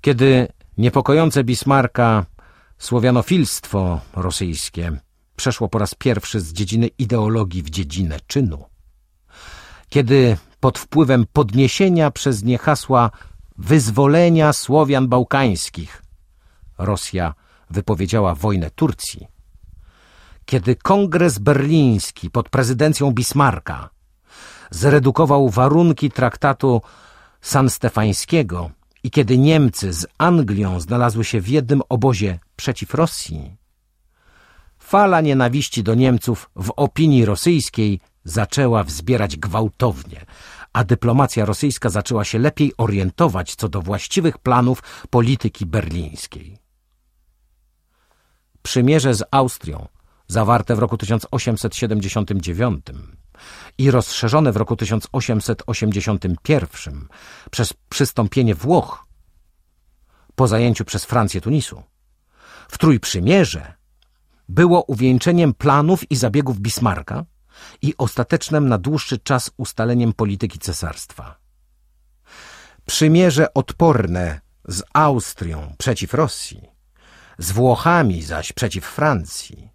Kiedy niepokojące Bismarka słowianofilstwo rosyjskie przeszło po raz pierwszy z dziedziny ideologii w dziedzinę czynu, kiedy pod wpływem podniesienia przez nie hasła wyzwolenia Słowian bałkańskich Rosja wypowiedziała wojnę Turcji, kiedy Kongres Berliński pod prezydencją Bismarka zredukował warunki traktatu sanstefańskiego i kiedy Niemcy z Anglią znalazły się w jednym obozie przeciw Rosji, fala nienawiści do Niemców w opinii rosyjskiej zaczęła wzbierać gwałtownie, a dyplomacja rosyjska zaczęła się lepiej orientować co do właściwych planów polityki berlińskiej. Przymierze z Austrią, zawarte w roku 1879 i rozszerzone w roku 1881 przez przystąpienie Włoch po zajęciu przez Francję Tunisu, w Trójprzymierze było uwieńczeniem planów i zabiegów Bismarka i ostatecznym na dłuższy czas ustaleniem polityki cesarstwa. Przymierze odporne z Austrią przeciw Rosji, z Włochami zaś przeciw Francji,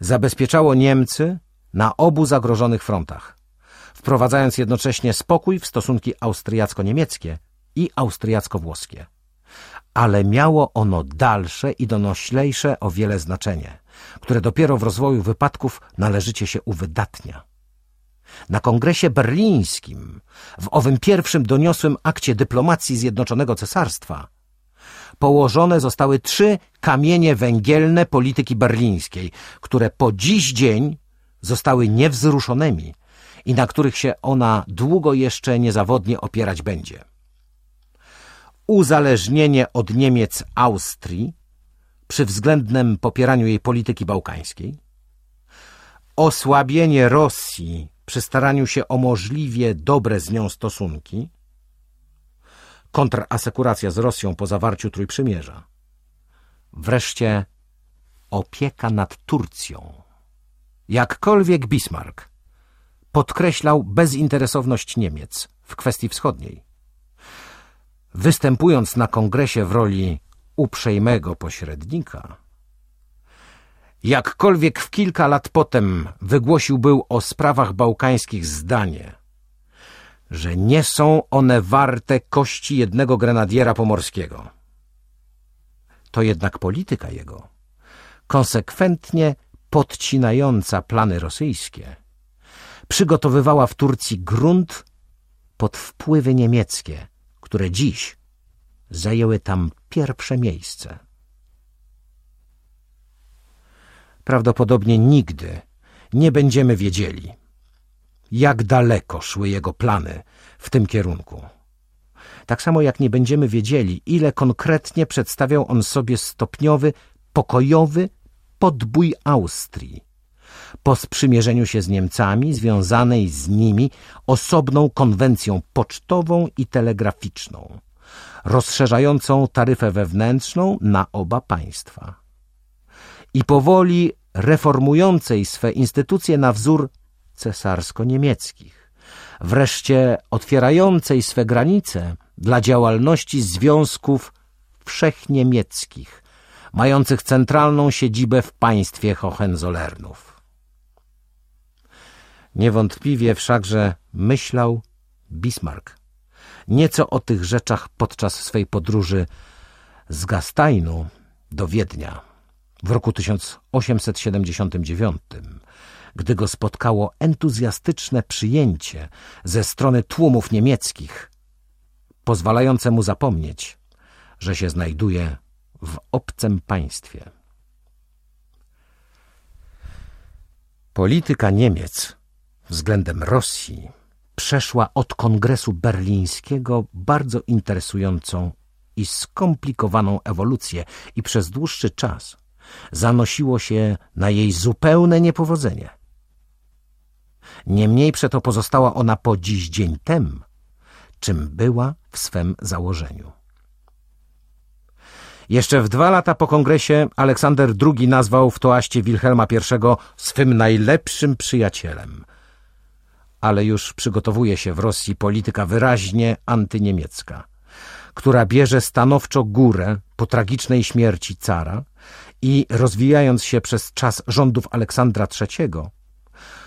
zabezpieczało Niemcy na obu zagrożonych frontach, wprowadzając jednocześnie spokój w stosunki austriacko-niemieckie i austriacko-włoskie. Ale miało ono dalsze i donoślejsze o wiele znaczenie, które dopiero w rozwoju wypadków należycie się uwydatnia. Na kongresie berlińskim, w owym pierwszym doniosłym akcie dyplomacji Zjednoczonego Cesarstwa, położone zostały trzy kamienie węgielne polityki berlińskiej, które po dziś dzień zostały niewzruszonymi i na których się ona długo jeszcze niezawodnie opierać będzie. Uzależnienie od Niemiec Austrii przy względnym popieraniu jej polityki bałkańskiej, osłabienie Rosji przy staraniu się o możliwie dobre z nią stosunki, kontrasekuracja z Rosją po zawarciu Trójprzymierza, wreszcie opieka nad Turcją. Jakkolwiek Bismarck podkreślał bezinteresowność Niemiec w kwestii wschodniej. Występując na kongresie w roli uprzejmego pośrednika, jakkolwiek w kilka lat potem wygłosił był o sprawach bałkańskich zdanie, że nie są one warte kości jednego grenadiera pomorskiego. To jednak polityka jego konsekwentnie podcinająca plany rosyjskie, przygotowywała w Turcji grunt pod wpływy niemieckie, które dziś zajęły tam pierwsze miejsce. Prawdopodobnie nigdy nie będziemy wiedzieli, jak daleko szły jego plany w tym kierunku. Tak samo jak nie będziemy wiedzieli, ile konkretnie przedstawiał on sobie stopniowy, pokojowy podbój Austrii. Po sprzymierzeniu się z Niemcami, związanej z nimi osobną konwencją pocztową i telegraficzną, rozszerzającą taryfę wewnętrzną na oba państwa. I powoli reformującej swe instytucje na wzór cesarsko-niemieckich, wreszcie otwierającej swe granice dla działalności związków wszechniemieckich, mających centralną siedzibę w państwie Hohenzollernów. Niewątpliwie wszakże myślał Bismarck nieco o tych rzeczach podczas swej podróży z Gasteinu do Wiednia w roku 1879, gdy go spotkało entuzjastyczne przyjęcie ze strony tłumów niemieckich, pozwalające mu zapomnieć, że się znajduje w obcym państwie. Polityka Niemiec względem Rosji przeszła od Kongresu Berlińskiego bardzo interesującą i skomplikowaną ewolucję i przez dłuższy czas zanosiło się na jej zupełne niepowodzenie. Niemniej przeto pozostała ona po dziś dzień tem, czym była w swym założeniu. Jeszcze w dwa lata po kongresie Aleksander II nazwał w toaście Wilhelma I swym najlepszym przyjacielem. Ale już przygotowuje się w Rosji polityka wyraźnie antyniemiecka, która bierze stanowczo górę po tragicznej śmierci cara i rozwijając się przez czas rządów Aleksandra III,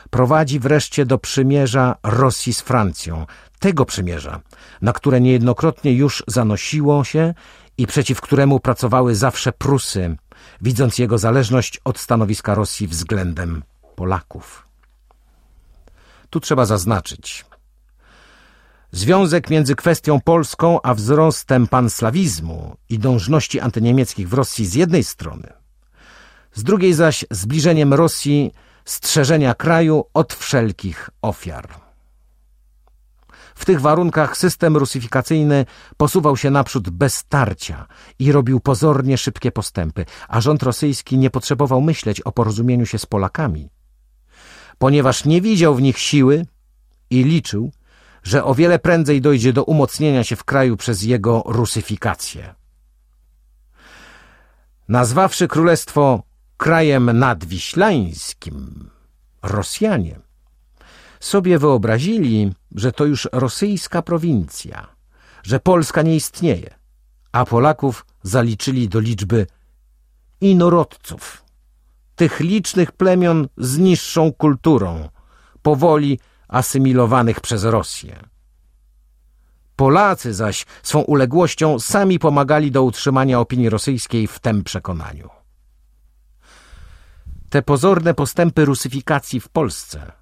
prowadzi wreszcie do przymierza Rosji z Francją, tego przymierza, na które niejednokrotnie już zanosiło się i przeciw któremu pracowały zawsze Prusy, widząc jego zależność od stanowiska Rosji względem Polaków. Tu trzeba zaznaczyć, Związek między kwestią polską a wzrostem panslawizmu i dążności antyniemieckich w Rosji z jednej strony, z drugiej zaś zbliżeniem Rosji strzeżenia kraju od wszelkich ofiar. W tych warunkach system rusyfikacyjny posuwał się naprzód bez tarcia i robił pozornie szybkie postępy, a rząd rosyjski nie potrzebował myśleć o porozumieniu się z Polakami, ponieważ nie widział w nich siły i liczył, że o wiele prędzej dojdzie do umocnienia się w kraju przez jego rusyfikację. Nazwawszy królestwo krajem nadwiślańskim, Rosjanie sobie wyobrazili, że to już rosyjska prowincja, że Polska nie istnieje, a Polaków zaliczyli do liczby inorodców, tych licznych plemion z niższą kulturą, powoli asymilowanych przez Rosję. Polacy zaś swą uległością sami pomagali do utrzymania opinii rosyjskiej w tym przekonaniu. Te pozorne postępy rusyfikacji w Polsce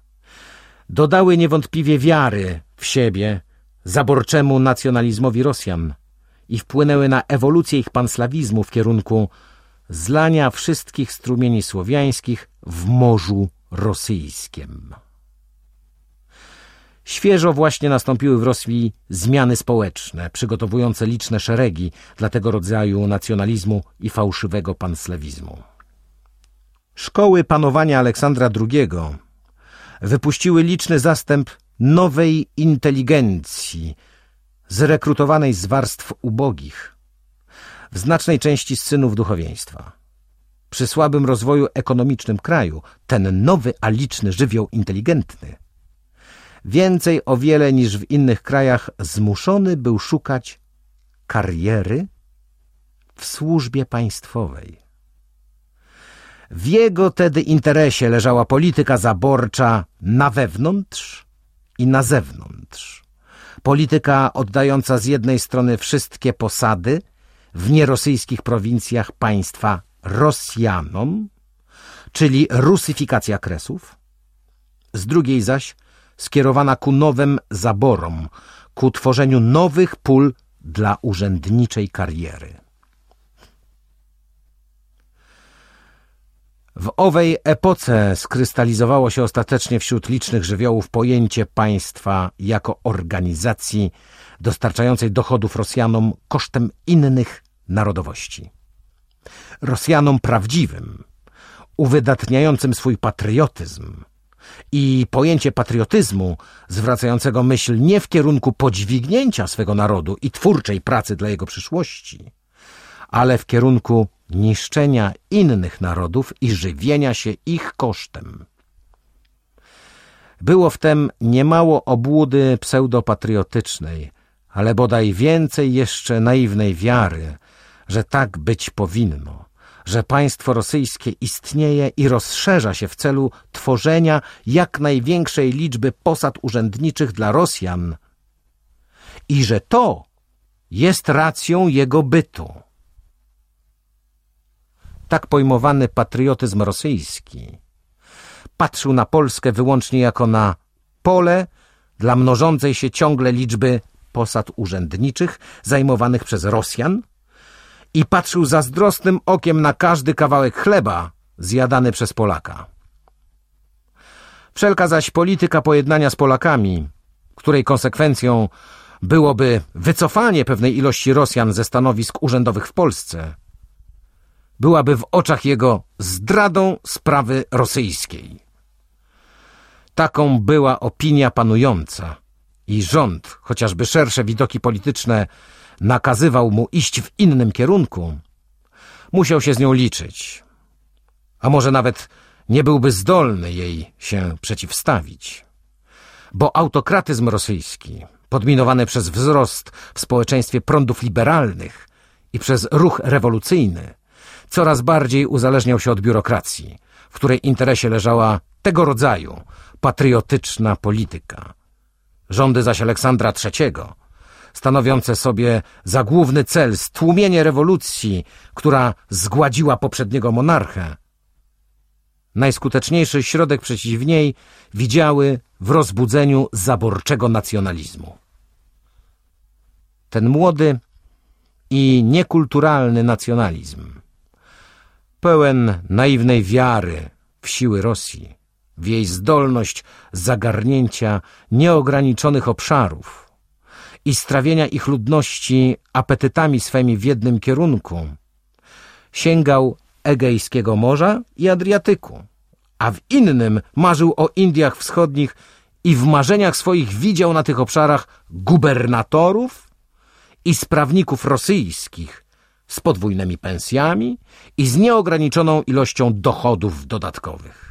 dodały niewątpliwie wiary w siebie zaborczemu nacjonalizmowi Rosjan i wpłynęły na ewolucję ich panslawizmu w kierunku zlania wszystkich strumieni słowiańskich w Morzu Rosyjskim. Świeżo właśnie nastąpiły w Rosji zmiany społeczne, przygotowujące liczne szeregi dla tego rodzaju nacjonalizmu i fałszywego panslewizmu. Szkoły panowania Aleksandra II wypuściły liczny zastęp nowej inteligencji, zrekrutowanej z warstw ubogich, w znacznej części z synów duchowieństwa. Przy słabym rozwoju ekonomicznym kraju ten nowy, a liczny żywioł inteligentny – więcej o wiele niż w innych krajach zmuszony był szukać kariery w służbie państwowej. W jego tedy interesie leżała polityka zaborcza na wewnątrz i na zewnątrz. Polityka oddająca z jednej strony wszystkie posady w nierosyjskich prowincjach państwa Rosjanom, czyli rusyfikacja kresów, z drugiej zaś skierowana ku nowym zaborom, ku tworzeniu nowych pól dla urzędniczej kariery. W owej epoce skrystalizowało się ostatecznie wśród licznych żywiołów pojęcie państwa jako organizacji dostarczającej dochodów Rosjanom kosztem innych narodowości. Rosjanom prawdziwym, uwydatniającym swój patriotyzm, i pojęcie patriotyzmu, zwracającego myśl nie w kierunku podźwignięcia swego narodu i twórczej pracy dla jego przyszłości, ale w kierunku niszczenia innych narodów i żywienia się ich kosztem. Było w tem niemało obłudy pseudopatriotycznej, ale bodaj więcej jeszcze naiwnej wiary, że tak być powinno – że państwo rosyjskie istnieje i rozszerza się w celu tworzenia jak największej liczby posad urzędniczych dla Rosjan i że to jest racją jego bytu. Tak pojmowany patriotyzm rosyjski patrzył na Polskę wyłącznie jako na pole dla mnożącej się ciągle liczby posad urzędniczych zajmowanych przez Rosjan i patrzył zazdrosnym okiem na każdy kawałek chleba zjadany przez Polaka. Wszelka zaś polityka pojednania z Polakami, której konsekwencją byłoby wycofanie pewnej ilości Rosjan ze stanowisk urzędowych w Polsce, byłaby w oczach jego zdradą sprawy rosyjskiej. Taką była opinia panująca i rząd, chociażby szersze widoki polityczne nakazywał mu iść w innym kierunku, musiał się z nią liczyć, a może nawet nie byłby zdolny jej się przeciwstawić. Bo autokratyzm rosyjski podminowany przez wzrost w społeczeństwie prądów liberalnych i przez ruch rewolucyjny, coraz bardziej uzależniał się od biurokracji, w której interesie leżała tego rodzaju patriotyczna polityka. Rządy zaś Aleksandra III, stanowiące sobie za główny cel stłumienie rewolucji, która zgładziła poprzedniego monarchę, najskuteczniejszy środek przeciw niej widziały w rozbudzeniu zaborczego nacjonalizmu. Ten młody i niekulturalny nacjonalizm, pełen naiwnej wiary w siły Rosji, w jej zdolność zagarnięcia nieograniczonych obszarów i strawienia ich ludności apetytami swymi w jednym kierunku, sięgał Egejskiego Morza i Adriatyku, a w innym marzył o Indiach Wschodnich i w marzeniach swoich widział na tych obszarach gubernatorów i sprawników rosyjskich z podwójnymi pensjami i z nieograniczoną ilością dochodów dodatkowych.